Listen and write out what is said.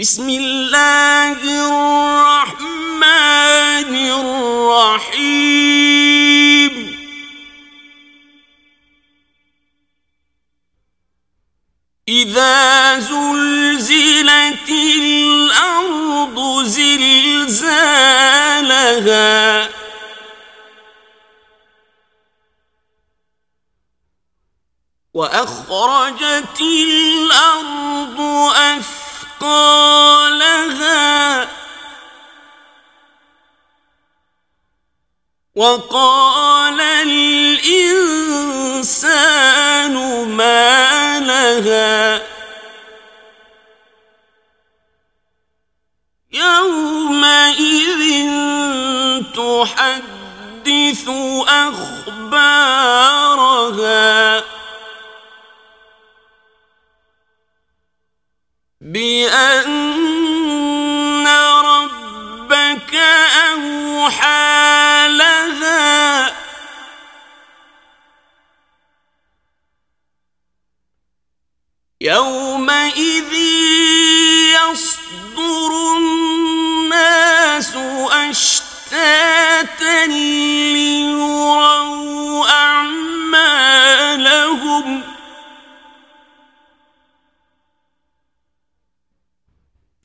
بسم اللہ الرحمن الرحیم إذا زلزلت الأرض زلزالها وأخرجت الأرض أثرها قالها وقال الإنسان ما لها يومئذ تحدث أخبارها بأن ربك أوحى لها. يومئذ يصدر الناس أشتاتا